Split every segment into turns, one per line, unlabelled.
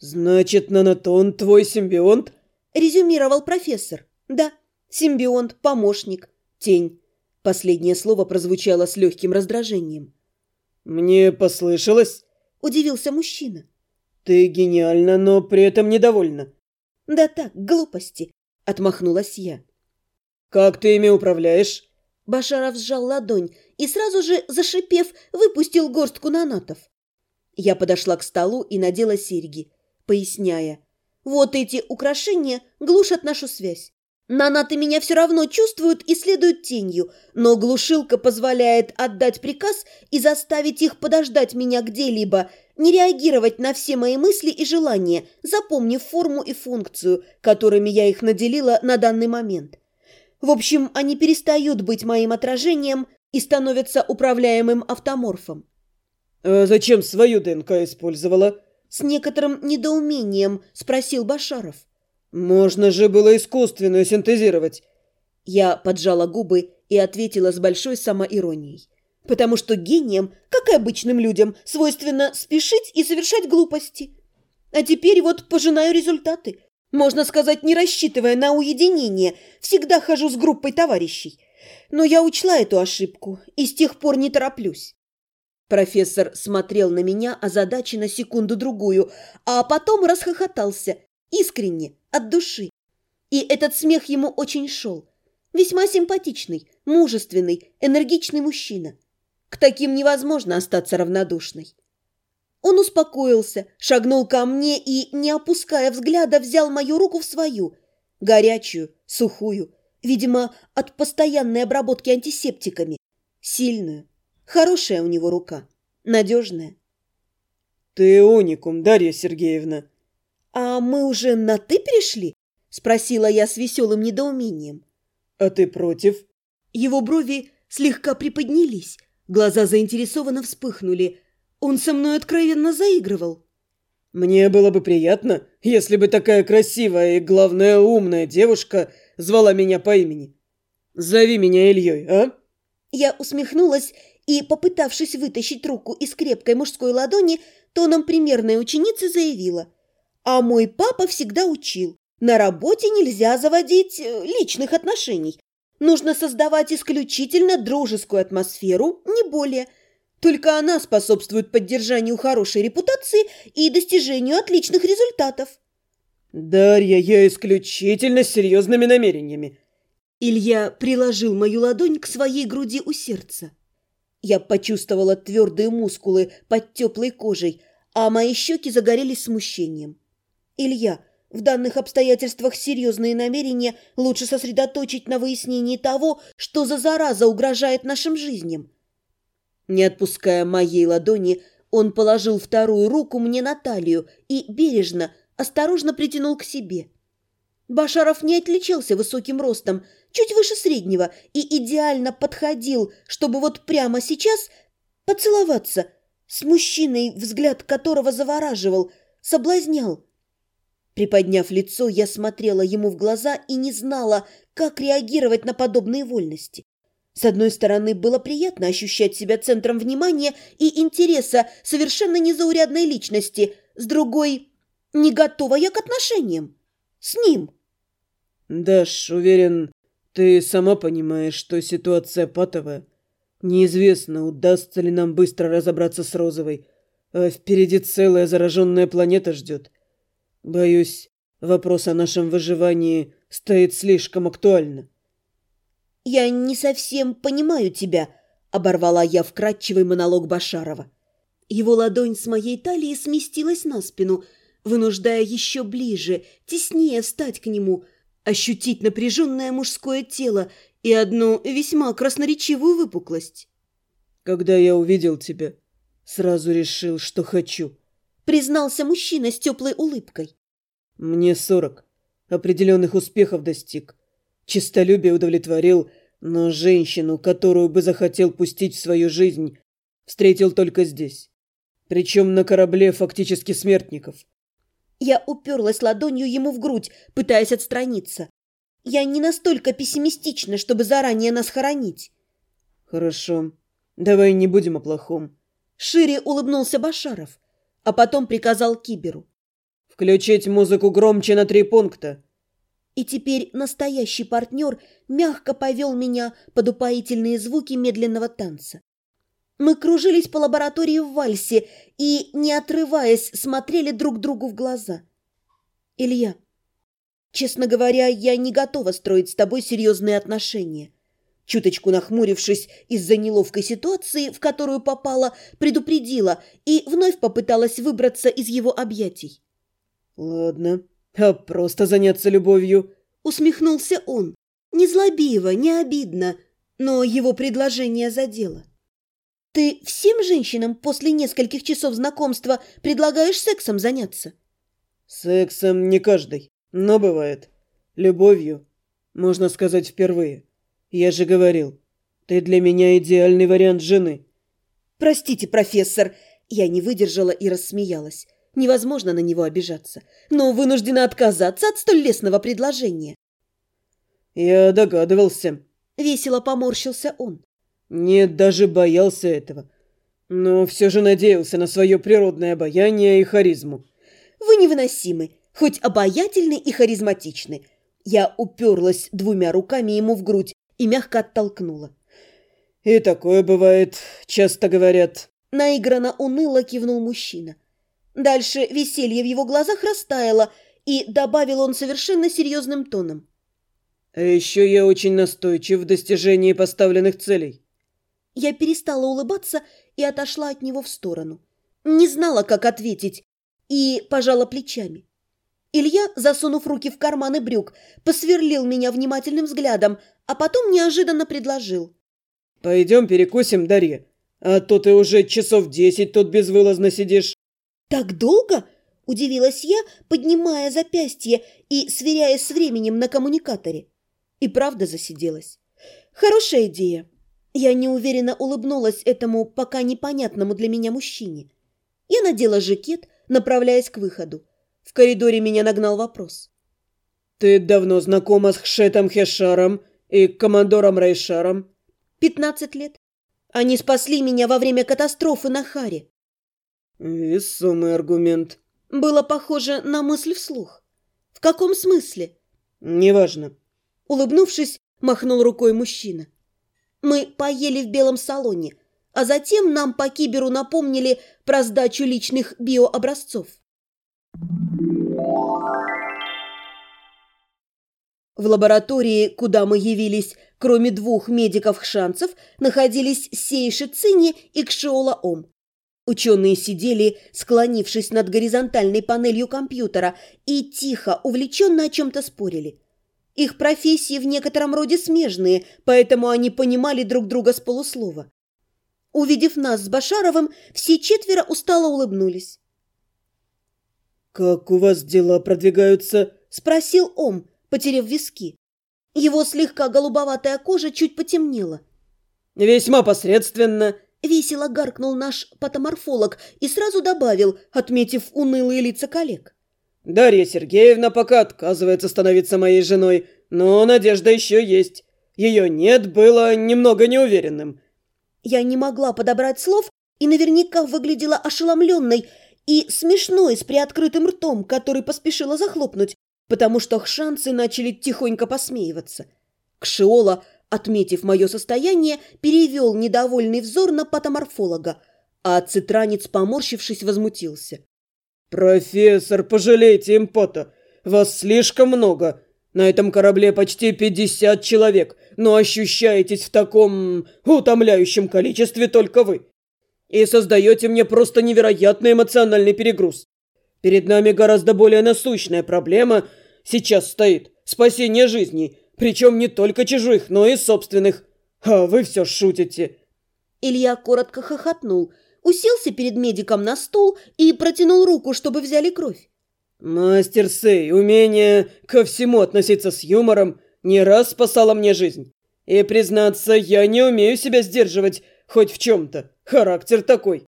«Значит, нанотон твой симбионт?»
– резюмировал профессор. «Да, симбионт, помощник, тень». Последнее слово прозвучало с легким раздражением.
«Мне послышалось?»
– удивился мужчина.
«Ты гениальна, но при этом недовольна».
«Да так, глупости», – отмахнулась я.
«Как ты ими управляешь?»
Башаров сжал ладонь и сразу же, зашипев, выпустил горстку нанатов. Я подошла к столу и надела серьги поясняя. «Вот эти украшения глушат нашу связь. Нанаты меня все равно чувствуют и следуют тенью, но глушилка позволяет отдать приказ и заставить их подождать меня где-либо, не реагировать на все мои мысли и желания, запомнив форму и функцию, которыми я их наделила на данный момент. В общем, они перестают быть моим отражением и становятся управляемым автоморфом.
«А зачем свою ДНК использовала?»
С некоторым недоумением спросил Башаров.
«Можно же было искусственную синтезировать».
Я поджала губы и ответила с большой самоиронией. Потому что гениям, как и обычным людям, свойственно спешить и совершать глупости. А теперь вот пожинаю результаты. Можно сказать, не рассчитывая на уединение, всегда хожу с группой товарищей. Но я учла эту ошибку и с тех пор не тороплюсь. Профессор смотрел на меня озадаченно секунду-другую, а потом расхохотался, искренне, от души. И этот смех ему очень шел. Весьма симпатичный, мужественный, энергичный мужчина. К таким невозможно остаться равнодушной. Он успокоился, шагнул ко мне и, не опуская взгляда, взял мою руку в свою, горячую, сухую, видимо, от постоянной обработки антисептиками, сильную, Хорошая у него рука, надежная.
«Ты уникум, Дарья Сергеевна!»
«А мы уже на «ты» перешли?» – спросила я с веселым недоумением.
«А ты против?»
Его брови слегка приподнялись, глаза заинтересованно вспыхнули. Он со мной откровенно заигрывал.
«Мне было бы приятно, если бы такая красивая и, главное, умная девушка звала меня по имени. Зови меня Ильей, а?»
Я усмехнулась и, попытавшись вытащить руку из крепкой мужской ладони, тоном примерной ученицы заявила. «А мой папа всегда учил. На работе нельзя заводить э, личных отношений. Нужно создавать исключительно дружескую атмосферу, не более. Только она способствует поддержанию хорошей репутации и достижению отличных результатов».
«Дарья, я исключительно с серьезными намерениями».
Илья приложил мою ладонь к своей груди у сердца. Я почувствовала твердые мускулы под теплой кожей, а мои щеки загорелись смущением. «Илья, в данных обстоятельствах серьезные намерения лучше сосредоточить на выяснении того, что за зараза угрожает нашим жизням». Не отпуская моей ладони, он положил вторую руку мне на талию и бережно, осторожно притянул к себе. Башаров не отличался высоким ростом, чуть выше среднего, и идеально подходил, чтобы вот прямо сейчас поцеловаться с мужчиной, взгляд которого завораживал, соблазнял. Приподняв лицо, я смотрела ему в глаза и не знала, как реагировать на подобные вольности. С одной стороны, было приятно ощущать себя центром внимания и интереса совершенно незаурядной личности, с другой – не готова я к отношениям. С ним.
«Даш, уверен, ты сама понимаешь, что ситуация патовая. Неизвестно, удастся ли нам быстро разобраться с Розовой, а впереди целая зараженная планета ждет. Боюсь, вопрос о нашем выживании стоит слишком актуально».
«Я не совсем понимаю тебя», — оборвала я вкрадчивый монолог Башарова. Его ладонь с моей талии сместилась на спину, вынуждая еще ближе, теснее встать к нему — ощутить напряженное мужское тело и одну весьма красноречивую выпуклость.
«Когда я увидел тебя, сразу решил, что хочу», —
признался мужчина с теплой улыбкой.
«Мне сорок. Определенных успехов достиг. Чистолюбие удовлетворил, но женщину, которую бы захотел пустить в свою жизнь, встретил только здесь. Причем на корабле фактически смертников.
Я уперлась ладонью ему в грудь, пытаясь отстраниться. Я не настолько пессимистична, чтобы заранее нас хоронить.
Хорошо. Давай не будем о плохом.
Шире улыбнулся Башаров, а потом приказал Киберу.
Включить музыку громче на три пункта.
И теперь настоящий партнер мягко повел меня под упоительные звуки медленного танца. Мы кружились по лаборатории в вальсе и, не отрываясь, смотрели друг другу в глаза. «Илья, честно говоря, я не готова строить с тобой серьезные отношения». Чуточку нахмурившись из-за неловкой ситуации, в которую попала, предупредила и вновь попыталась выбраться из его объятий.
«Ладно, а просто заняться любовью?»
Усмехнулся он. Не злобиво, не обидно, но его предложение задело. Ты всем женщинам после нескольких часов знакомства предлагаешь сексом заняться?
Сексом не каждый, но бывает. Любовью, можно сказать, впервые. Я же говорил, ты для меня идеальный вариант жены.
Простите, профессор, я не выдержала и рассмеялась. Невозможно на него обижаться, но вынуждена отказаться от столь лестного предложения.
Я догадывался.
Весело поморщился он.
Нет, даже боялся этого. Но все же надеялся на свое природное обаяние и харизму.
Вы невыносимы, хоть обаятельны и харизматичны. Я уперлась двумя руками ему в грудь и мягко оттолкнула.
И такое бывает, часто говорят.
Наигранно уныло кивнул мужчина. Дальше веселье в его глазах растаяло, и добавил он совершенно серьезным тоном.
А еще я очень настойчив в достижении поставленных целей.
Я перестала улыбаться и отошла от него в сторону. Не знала, как ответить, и пожала плечами. Илья, засунув руки в карманы брюк, посверлил меня внимательным взглядом, а потом неожиданно предложил.
«Пойдем перекусим, Дарья, а то ты уже часов десять тут безвылазно сидишь».
«Так долго?» – удивилась я, поднимая запястье и сверяясь с временем на коммуникаторе. И правда засиделась. «Хорошая идея. Я неуверенно улыбнулась этому пока непонятному для меня мужчине. Я надела жакет, направляясь к выходу. В коридоре меня нагнал вопрос.
«Ты давно знакома с Хшетом Хешаром и командором Рейшаром?»
«Пятнадцать лет. Они спасли меня во время катастрофы на Харе».
«Весомый аргумент».
Было похоже на мысль вслух. «В каком смысле?»
«Неважно».
Улыбнувшись, махнул рукой мужчина. Мы поели в белом салоне, а затем нам по киберу напомнили про сдачу личных биообразцов. В лаборатории, куда мы явились, кроме двух медиков-хшанцев, находились Сейши Цини и Кшиола Ом. Ученые сидели, склонившись над горизонтальной панелью компьютера, и тихо, увлеченно о чем-то спорили – их профессии в некотором роде смежные, поэтому они понимали друг друга с полуслова. Увидев нас с Башаровым, все четверо устало улыбнулись.
«Как у вас дела продвигаются?»
– спросил Ом, потеряв виски. Его слегка голубоватая кожа чуть потемнела.
«Весьма посредственно», –
весело гаркнул наш патоморфолог и сразу добавил, отметив унылые лица коллег.
Дарья Сергеевна пока отказывается становиться моей женой, но надежда еще есть. Ее «нет» было немного неуверенным.
Я не могла подобрать слов и наверняка выглядела ошеломленной и смешной с приоткрытым ртом, который поспешила захлопнуть, потому что хшанцы начали тихонько посмеиваться. Кшиола, отметив мое состояние, перевел недовольный взор на патоморфолога, а цитранец, поморщившись, возмутился.
«Профессор, пожалейте импота! Вас слишком много! На этом корабле почти пятьдесят человек, но ощущаетесь в таком утомляющем количестве только вы. И создаете мне просто невероятный эмоциональный перегруз. Перед нами гораздо более насущная проблема сейчас стоит – спасение жизней, причем не только чужих, но и собственных. А вы все шутите».
Илья коротко хохотнул – уселся перед медиком на стул и протянул руку, чтобы взяли кровь.
«Мастер Сей, умение ко всему относиться с юмором не раз спасало мне жизнь. И, признаться, я не умею себя сдерживать хоть в чем-то. Характер такой».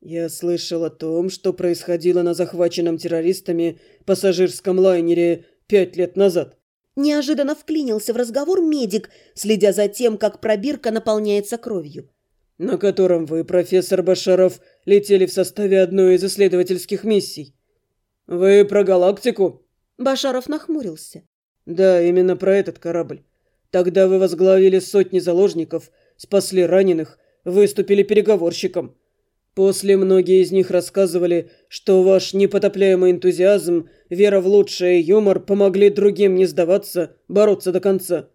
Я слышал о том, что происходило на захваченном террористами пассажирском лайнере пять лет назад.
Неожиданно вклинился в разговор медик, следя за тем, как пробирка наполняется кровью
на котором вы, профессор Башаров, летели в составе одной из исследовательских миссий. «Вы про галактику?»
Башаров нахмурился.
«Да, именно про этот корабль. Тогда вы возглавили сотни заложников, спасли раненых, выступили переговорщиком. После многие из них рассказывали, что ваш непотопляемый энтузиазм, вера в лучшее и юмор помогли другим не сдаваться, бороться до конца.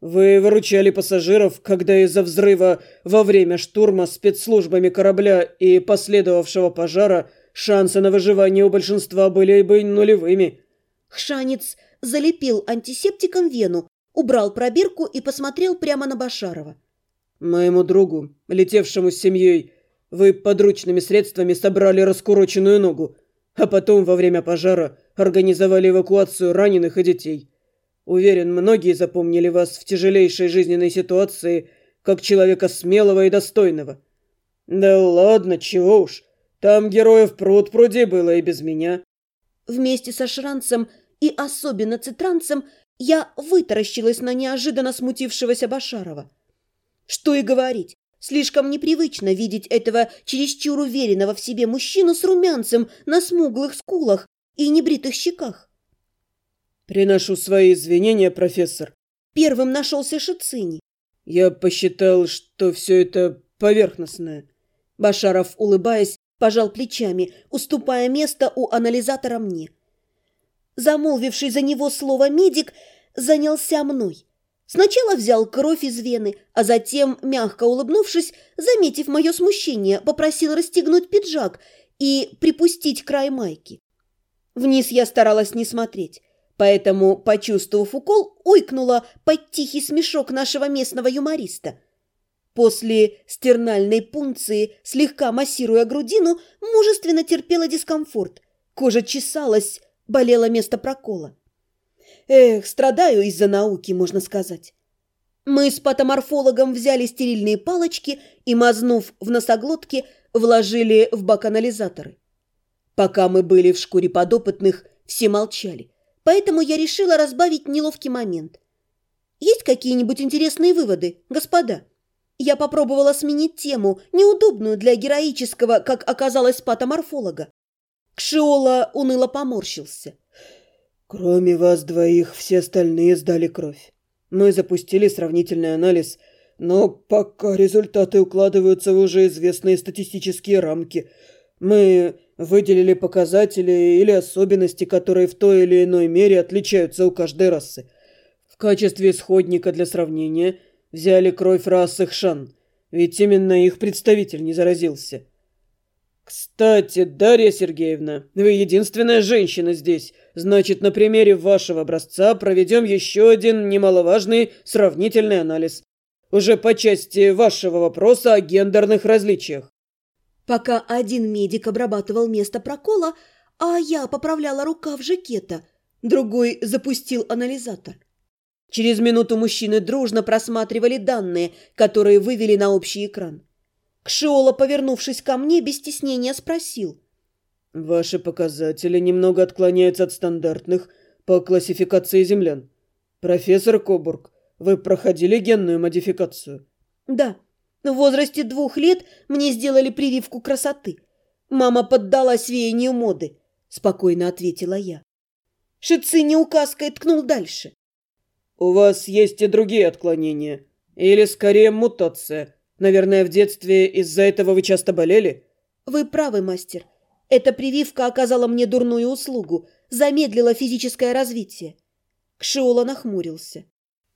Вы выручали пассажиров, когда из-за взрыва во время штурма спецслужбами корабля и последовавшего пожара шансы на выживание у большинства были бы нулевыми.
Хшанец залепил антисептиком вену, убрал пробирку и посмотрел прямо на Башарова.
Моему другу, летевшему с семьей, вы подручными средствами собрали раскуроченную ногу, а потом во время пожара организовали эвакуацию раненых и детей. Уверен, многие запомнили вас в тяжелейшей жизненной ситуации как человека смелого и достойного. Да ладно, чего уж. Там героев пруд пруди было и без меня.
Вместе со Шранцем и особенно Цитранцем я вытаращилась на неожиданно смутившегося Башарова. Что и говорить, Слишком непривычно видеть этого чересчур уверенного в себе мужчину с румянцем на смуглых скулах и небритых щеках.
«Приношу свои извинения, профессор».
Первым нашелся Шицини.
«Я посчитал, что все это поверхностное».
Башаров, улыбаясь, пожал плечами, уступая место у анализатора мне. Замолвивший за него слово «медик» занялся мной. Сначала взял кровь из вены, а затем, мягко улыбнувшись, заметив мое смущение, попросил расстегнуть пиджак и припустить край майки. Вниз я старалась не смотреть, поэтому, почувствовав укол, ойкнула под тихий смешок нашего местного юмориста. После стернальной пункции, слегка массируя грудину, мужественно терпела дискомфорт. Кожа чесалась, болело место прокола. Эх, страдаю из-за науки, можно сказать. Мы с патоморфологом взяли стерильные палочки и, мазнув в носоглотки, вложили в бак-анализаторы. Пока мы были в шкуре подопытных, все молчали, поэтому я решила разбавить неловкий момент. Есть какие-нибудь интересные выводы, господа? Я попробовала сменить тему, неудобную для героического, как оказалось, патоморфолога. Кшиола уныло поморщился –
Кроме вас двоих, все остальные сдали кровь. Мы запустили сравнительный анализ, но пока результаты укладываются в уже известные статистические рамки. Мы выделили показатели или особенности, которые в той или иной мере отличаются у каждой расы. В качестве исходника для сравнения взяли кровь расы Хшан, ведь именно их представитель не заразился. «Кстати, Дарья Сергеевна, вы единственная женщина здесь. Значит, на примере вашего образца проведем еще один немаловажный сравнительный анализ. Уже по части вашего вопроса о гендерных различиях».
Пока один медик обрабатывал место прокола, а я поправляла рукав жакета, другой запустил анализатор. Через минуту мужчины дружно просматривали данные, которые вывели на общий экран. Кшиола, повернувшись ко мне, без стеснения спросил.
«Ваши показатели немного отклоняются от стандартных по классификации землян. Профессор Кобург, вы проходили генную модификацию?»
«Да. В возрасте двух лет мне сделали прививку красоты. Мама поддалась веянию моды», — спокойно ответила я. Шицини указкой ткнул дальше.
«У вас есть и другие отклонения. Или, скорее, мутация. Наверное, в детстве из-за этого вы часто болели?
Вы правы, мастер. Эта прививка оказала мне дурную услугу, замедлила физическое развитие. Кшиола нахмурился.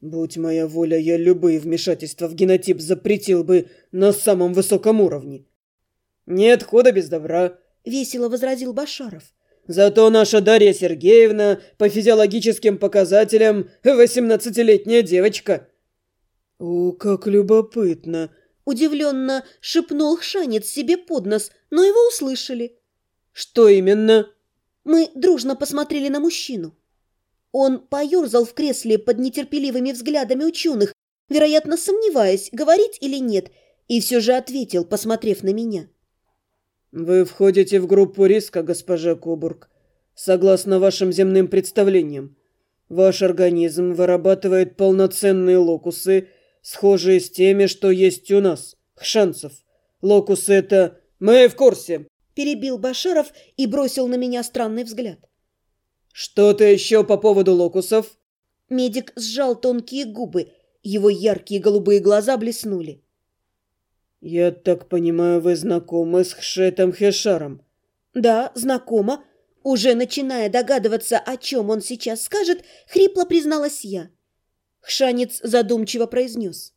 Будь моя воля, я любые вмешательства в генотип запретил бы на самом высоком уровне. Нет хода без добра,
весело возразил Башаров.
Зато наша Дарья Сергеевна по физиологическим показателям восемнадцатилетняя девочка. О, как любопытно,
Удивленно шепнул Хшанец себе под нос, но его услышали.
«Что именно?»
Мы дружно посмотрели на мужчину. Он поерзал в кресле под нетерпеливыми взглядами ученых, вероятно, сомневаясь, говорить или нет, и все же ответил, посмотрев на меня.
«Вы входите в группу риска, госпожа Кобург, согласно вашим земным представлениям. Ваш организм вырабатывает полноценные локусы схожие с теми, что есть у нас, хшанцев. Локус это... Мы в курсе,
перебил Башаров и бросил на меня странный взгляд.
«Что-то еще по поводу локусов?»
Медик сжал тонкие губы, его яркие голубые глаза блеснули.
«Я так понимаю, вы знакомы с Хшетом Хешаром?»
«Да, знакома». Уже начиная догадываться, о чем он сейчас скажет, хрипло призналась я. Хшанец задумчиво произнес.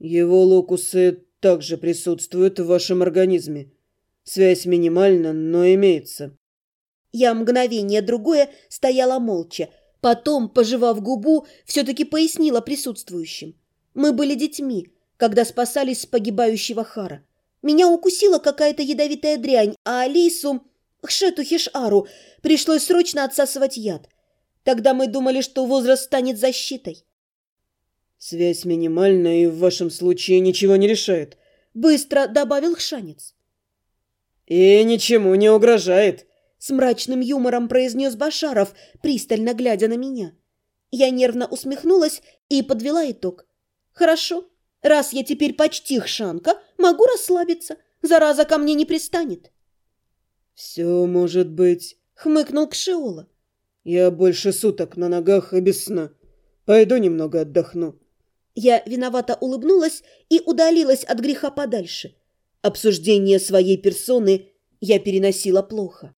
«Его локусы также присутствуют в вашем организме. Связь минимальна, но имеется».
Я мгновение другое стояла молча, потом, пожевав губу, все-таки пояснила присутствующим. Мы были детьми, когда спасались с погибающего Хара. Меня укусила какая-то ядовитая дрянь, а Алису, Хшету Хишару, пришлось срочно отсасывать яд. Тогда мы думали, что возраст станет защитой.
«Связь минимальна и в вашем случае ничего не решает», —
быстро добавил Хшанец.
«И ничему не угрожает», —
с мрачным юмором произнес Башаров, пристально глядя на меня. Я нервно усмехнулась и подвела итог. «Хорошо, раз я теперь почти Хшанка, могу расслабиться, зараза ко мне не пристанет».
«Все может быть», —
хмыкнул Кшиола.
«Я больше суток на ногах и без сна. Пойду немного отдохну».
Я виновато улыбнулась и удалилась от греха подальше. Обсуждение своей персоны я переносила плохо.